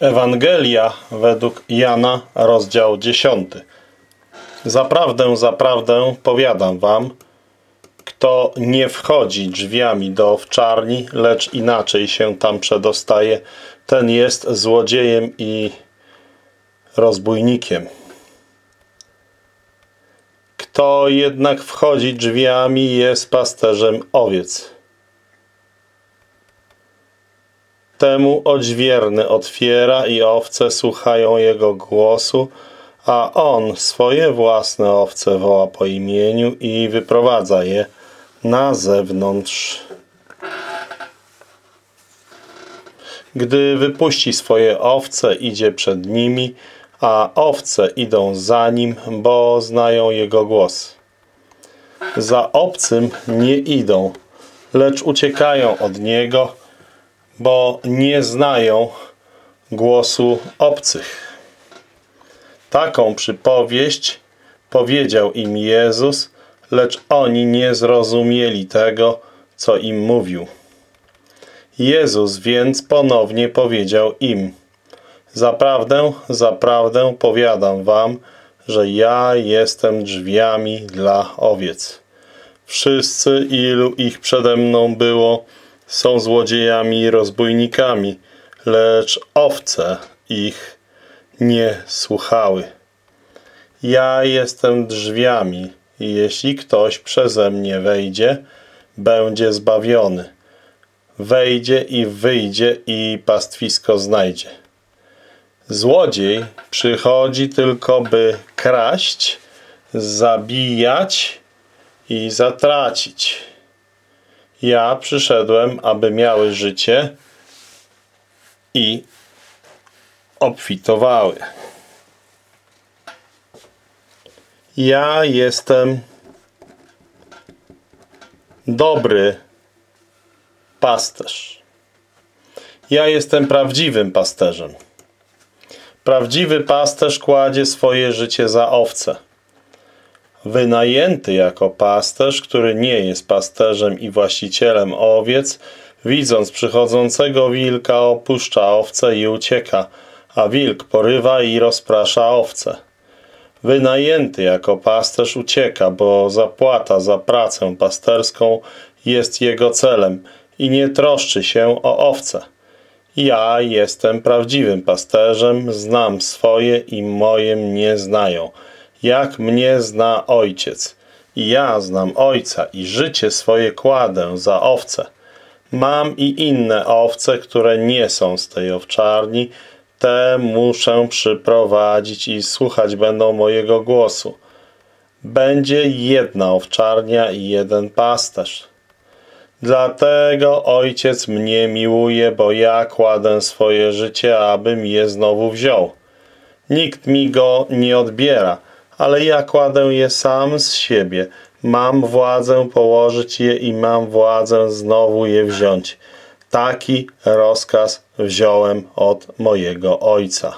Ewangelia według Jana, rozdział 10. Zaprawdę, zaprawdę powiadam wam, kto nie wchodzi drzwiami do owczarni, lecz inaczej się tam przedostaje, ten jest złodziejem i rozbójnikiem. Kto jednak wchodzi drzwiami, jest pasterzem owiec. Temu odźwierny otwiera i owce słuchają jego głosu, a on swoje własne owce woła po imieniu i wyprowadza je na zewnątrz. Gdy wypuści swoje owce, idzie przed nimi, a owce idą za nim, bo znają jego głos. Za obcym nie idą, lecz uciekają od niego, bo nie znają głosu obcych. Taką przypowieść powiedział im Jezus, lecz oni nie zrozumieli tego, co im mówił. Jezus więc ponownie powiedział im, Zaprawdę, zaprawdę powiadam wam, że ja jestem drzwiami dla owiec. Wszyscy, ilu ich przede mną było, są złodziejami i rozbójnikami, lecz owce ich nie słuchały. Ja jestem drzwiami i jeśli ktoś przeze mnie wejdzie, będzie zbawiony. Wejdzie i wyjdzie i pastwisko znajdzie. Złodziej przychodzi tylko, by kraść, zabijać i zatracić. Ja przyszedłem, aby miały życie i obfitowały. Ja jestem dobry pasterz. Ja jestem prawdziwym pasterzem. Prawdziwy pasterz kładzie swoje życie za owce. Wynajęty jako pasterz, który nie jest pasterzem i właścicielem owiec, widząc przychodzącego wilka opuszcza owce i ucieka, a wilk porywa i rozprasza owce. Wynajęty jako pasterz ucieka, bo zapłata za pracę pasterską jest jego celem i nie troszczy się o owce. Ja jestem prawdziwym pasterzem, znam swoje i moje mnie znają, jak mnie zna ojciec. I ja znam ojca i życie swoje kładę za owce. Mam i inne owce, które nie są z tej owczarni, te muszę przyprowadzić i słuchać będą mojego głosu. Będzie jedna owczarnia i jeden pasterz. Dlatego Ojciec mnie miłuje, bo ja kładę swoje życie, abym je znowu wziął. Nikt mi go nie odbiera, ale ja kładę je sam z siebie. Mam władzę położyć je i mam władzę znowu je wziąć. Taki rozkaz wziąłem od mojego Ojca.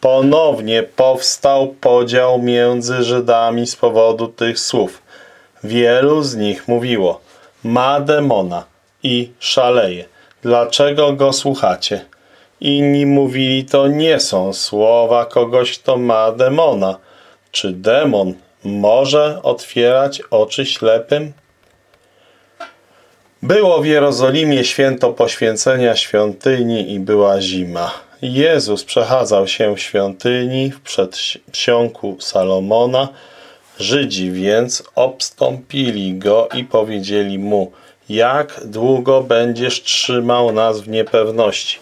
Ponownie powstał podział między Żydami z powodu tych słów. Wielu z nich mówiło – ma demona i szaleje. Dlaczego go słuchacie? Inni mówili, to nie są słowa kogoś, kto ma demona. Czy demon może otwierać oczy ślepym? Było w Jerozolimie święto poświęcenia świątyni i była zima. Jezus przechadzał się w świątyni w przedsionku Salomona, Żydzi więc obstąpili go i powiedzieli mu, jak długo będziesz trzymał nas w niepewności?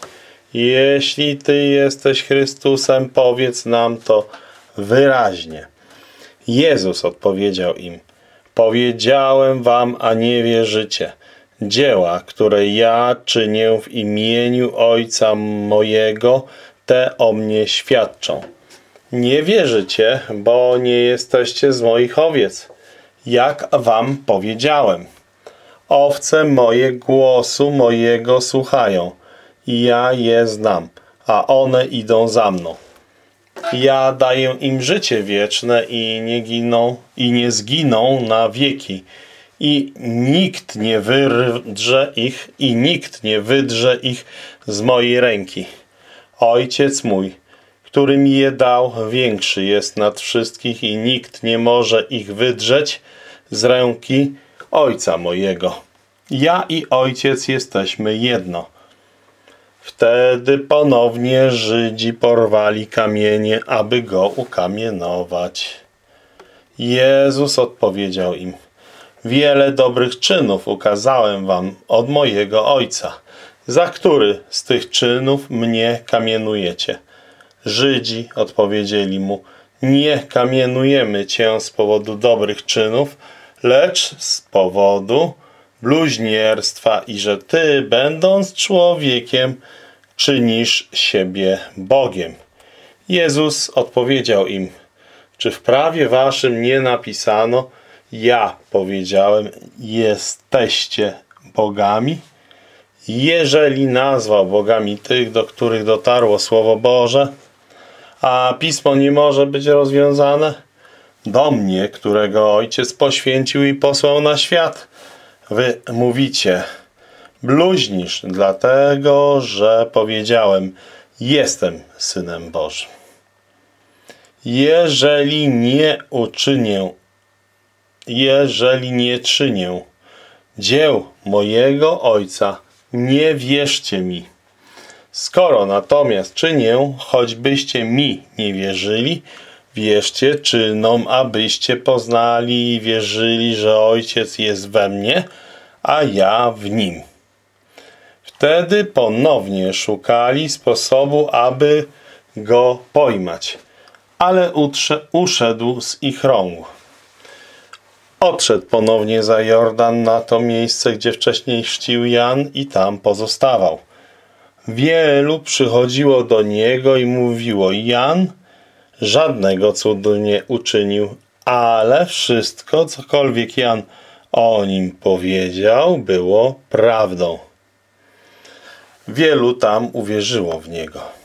Jeśli Ty jesteś Chrystusem, powiedz nam to wyraźnie. Jezus odpowiedział im, powiedziałem wam, a nie wierzycie. Dzieła, które ja czynię w imieniu Ojca mojego, te o mnie świadczą. Nie wierzycie, bo nie jesteście z moich owiec, jak wam powiedziałem. Owce moje głosu mojego słuchają ja je znam, a one idą za mną. Ja daję im życie wieczne i nie giną i nie zginą na wieki i nikt nie wydrze ich i nikt nie wydrze ich z mojej ręki. Ojciec mój, który mi je dał, większy jest nad wszystkich i nikt nie może ich wydrzeć z ręki Ojca mojego. Ja i Ojciec jesteśmy jedno. Wtedy ponownie Żydzi porwali kamienie, aby go ukamienować. Jezus odpowiedział im, wiele dobrych czynów ukazałem wam od mojego Ojca. Za który z tych czynów mnie kamienujecie? Żydzi odpowiedzieli mu, nie kamienujemy cię z powodu dobrych czynów, lecz z powodu bluźnierstwa i że ty, będąc człowiekiem, czynisz siebie Bogiem. Jezus odpowiedział im, czy w prawie waszym nie napisano, ja powiedziałem, jesteście bogami? Jeżeli nazwał bogami tych, do których dotarło Słowo Boże, a Pismo nie może być rozwiązane, do mnie, którego Ojciec poświęcił i posłał na świat, wy mówicie, bluźnisz, dlatego, że powiedziałem, jestem Synem Bożym. Jeżeli nie uczynię, jeżeli nie czynię dzieł mojego Ojca, nie wierzcie mi. Skoro natomiast czynię, choćbyście mi nie wierzyli, wierzcie czynom, abyście poznali i wierzyli, że Ojciec jest we mnie, a ja w Nim. Wtedy ponownie szukali sposobu, aby go pojmać, ale uszedł z ich rąk. Odszedł ponownie za Jordan na to miejsce, gdzie wcześniej chrzcił Jan i tam pozostawał. Wielu przychodziło do niego i mówiło, Jan żadnego cudu nie uczynił, ale wszystko, cokolwiek Jan o nim powiedział, było prawdą. Wielu tam uwierzyło w niego.